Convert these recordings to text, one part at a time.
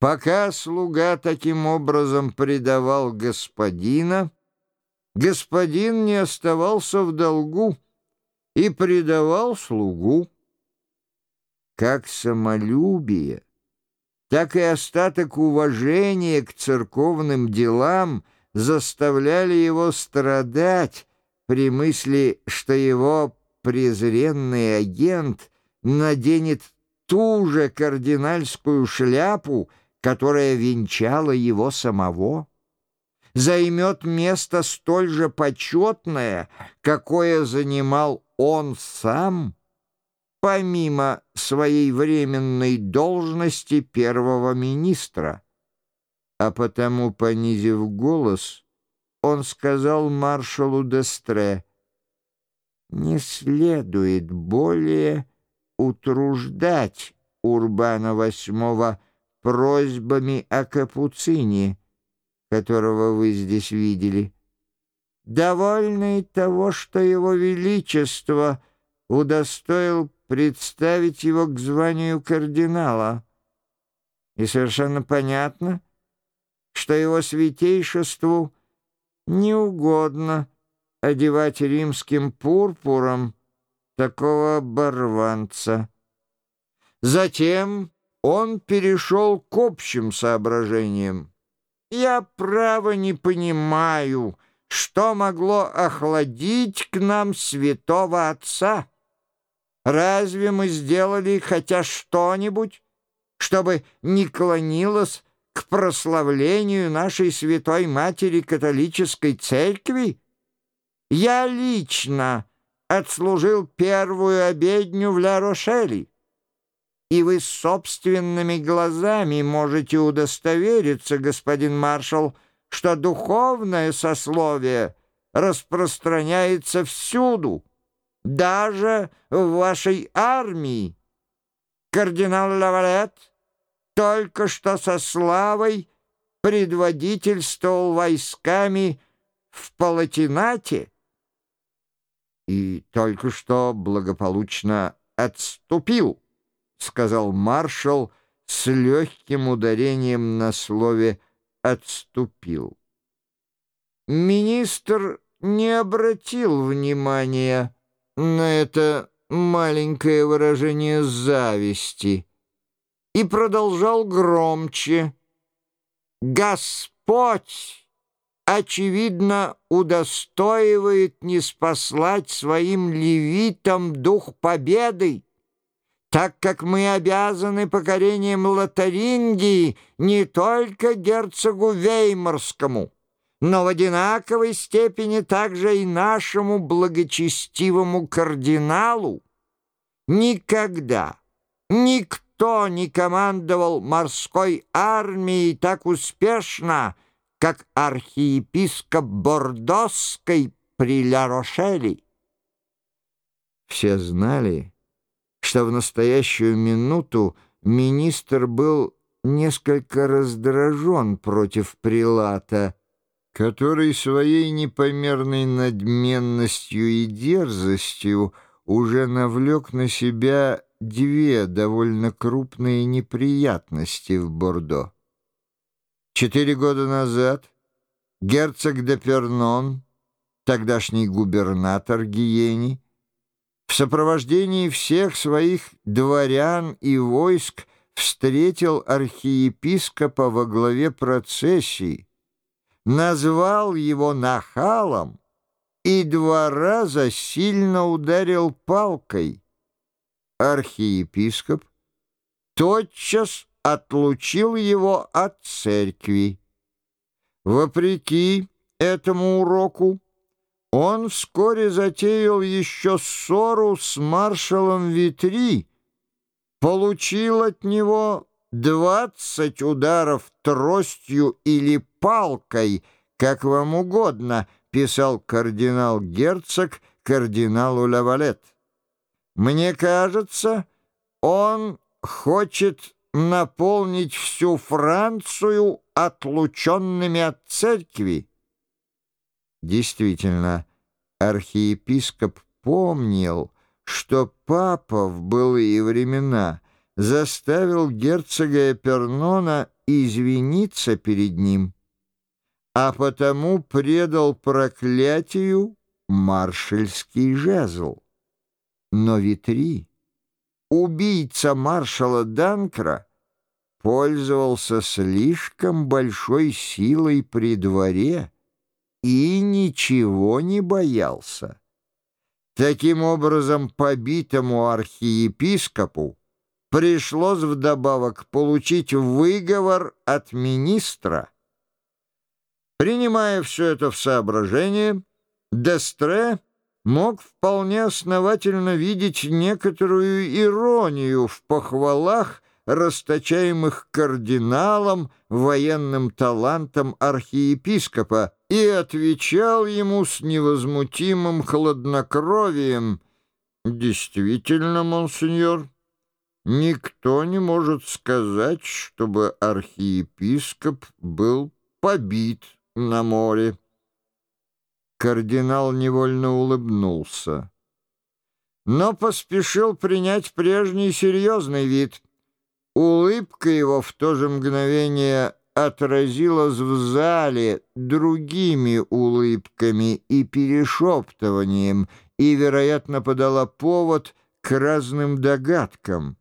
Пока слуга таким образом предавал господина, господин не оставался в долгу и предавал слугу. Как самолюбие, так и остаток уважения к церковным делам заставляли его страдать при мысли, что его презренный агент наденет ту же кардинальскую шляпу, которая венчала его самого, займет место столь же почетное, какое занимал он сам, помимо своей временной должности первого министра. А потому, понизив голос, он сказал маршалу Дестре, «Не следует более утруждать Урбана VIII просьбами о капуцине, которого вы здесь видели. Довольно и того, что его величество удостоил представить его к званию кардинала. И совершенно понятно, что его святейшеству не угодно одевать римским пурпуром такого оборванца. Затем он перешел к общим соображениям. Я, право, не понимаю, что могло охладить к нам святого отца. Разве мы сделали хотя что-нибудь, чтобы не клонилось к прославлению нашей святой матери католической церкви? Я лично отслужил первую обедню в Ля-Рошеле и вы собственными глазами можете удостовериться, господин маршал, что духовное сословие распространяется всюду, даже в вашей армии. Кардинал Лавалет только что со славой предводительствовал войсками в Палатинате и только что благополучно отступил. — сказал маршал с легким ударением на слове «отступил». Министр не обратил внимания на это маленькое выражение зависти и продолжал громче. «Господь, очевидно, удостоивает не спаслать своим левитам дух победы, так как мы обязаны покорением Лотарингии не только герцогу Веймарскому, но в одинаковой степени также и нашему благочестивому кардиналу. Никогда никто не командовал морской армией так успешно, как архиепископ Бордосской при Ля-Рошеле. Все знали, что в настоящую минуту министр был несколько раздражен против прилата, который своей непомерной надменностью и дерзостью уже навлек на себя две довольно крупные неприятности в Бордо. Четыре года назад герцог де Пернон, тогдашний губернатор Гиени, в сопровождении всех своих дворян и войск встретил архиепископа во главе процессии, назвал его нахалом и два раза сильно ударил палкой. Архиепископ тотчас отлучил его от церкви. Вопреки этому уроку, он вскоре затеял еще ссору с маршалом Витри, получил от него двадцать ударов тростью или палкой, как вам угодно, писал кардинал-герцог кардиналу Лавалет. Мне кажется, он хочет наполнить всю Францию отлученными от церкви. Действительно, архиепископ помнил, что папа в былые времена заставил герцога Эпернона извиниться перед ним, а потому предал проклятию маршальский жезл. Но Витри, убийца маршала Данкра, пользовался слишком большой силой при дворе и ничего не боялся. Таким образом, побитому архиепископу пришлось вдобавок получить выговор от министра. Принимая все это в соображение, Дестре мог вполне основательно видеть некоторую иронию в похвалах, расточаемых кардиналом, военным талантом архиепископа, и отвечал ему с невозмутимым хладнокровием «Действительно, монсеньор, никто не может сказать, чтобы архиепископ был побит на море». Кардинал невольно улыбнулся, но поспешил принять прежний серьезный вид — Улыбка его в то же мгновение отразилась в зале другими улыбками и перешептыванием и, вероятно, подала повод к разным догадкам.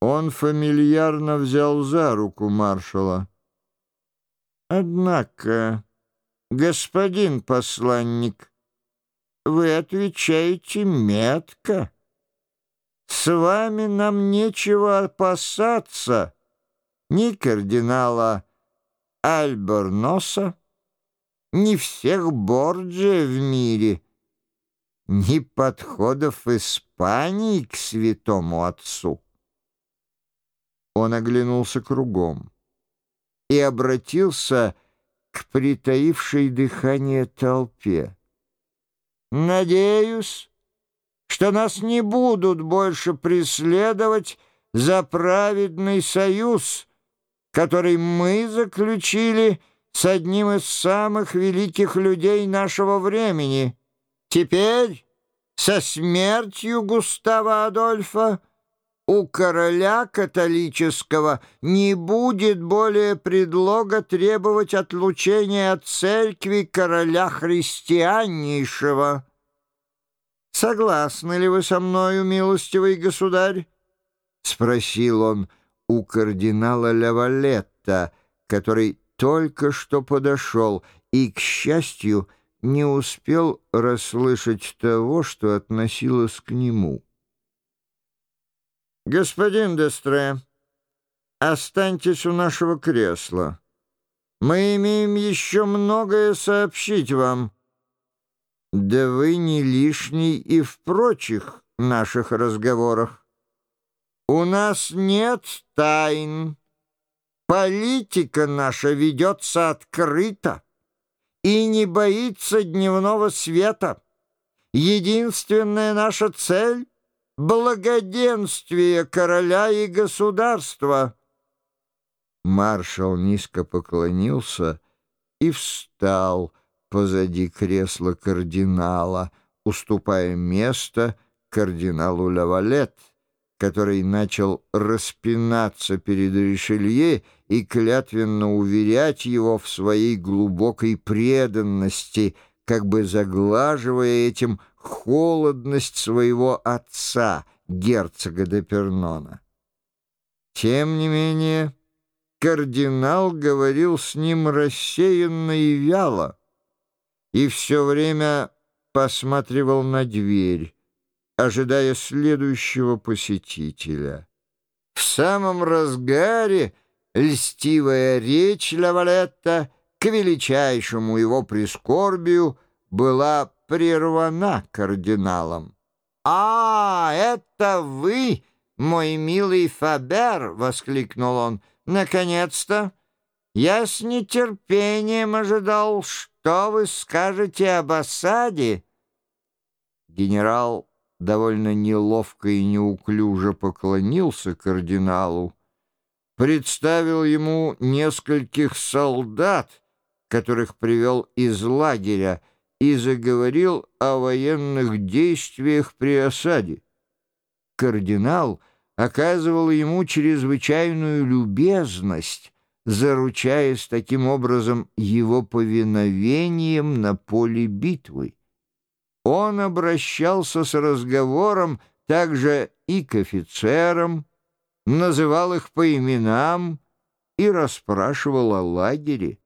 Он фамильярно взял за руку маршала. «Однако, господин посланник, вы отвечаете метко». С вами нам нечего опасаться ни кардинала Альберноса, ни всех Борджия в мире, ни подходов Испании к святому отцу. Он оглянулся кругом и обратился к притаившей дыхание толпе. «Надеюсь, что нас не будут больше преследовать за праведный союз, который мы заключили с одним из самых великих людей нашего времени. Теперь, со смертью Густава Адольфа, у короля католического не будет более предлога требовать отлучения от церкви короля христианнейшего». «Согласны ли вы со мною, милостивый государь?» — спросил он у кардинала Лавалетта, который только что подошел и, к счастью, не успел расслышать того, что относилось к нему. «Господин Дестре, останьтесь у нашего кресла. Мы имеем еще многое сообщить вам». Да вы не лишний и в прочих наших разговорах. У нас нет тайн. Политика наша ведется открыто и не боится дневного света. Единственная наша цель — благоденствие короля и государства. Маршал низко поклонился и встал, — позади кресла кардинала, уступая место кардиналу Лавалет, который начал распинаться перед Ришелье и клятвенно уверять его в своей глубокой преданности, как бы заглаживая этим холодность своего отца, герцога де Пернона. Тем не менее, кардинал говорил с ним рассеянно и вяло, и все время посматривал на дверь, ожидая следующего посетителя. В самом разгаре льстивая речь Лавалетта к величайшему его прискорбию была прервана кардиналом. «А, это вы, мой милый Фабер!» — воскликнул он. «Наконец-то! Я с нетерпением ожидал, что...» Что вы скажете об осаде?» Генерал довольно неловко и неуклюже поклонился кардиналу, представил ему нескольких солдат, которых привел из лагеря, и заговорил о военных действиях при осаде. Кардинал оказывал ему чрезвычайную любезность, заручаясь таким образом его повиновением на поле битвы. Он обращался с разговором также и к офицерам, называл их по именам и расспрашивал о лагере.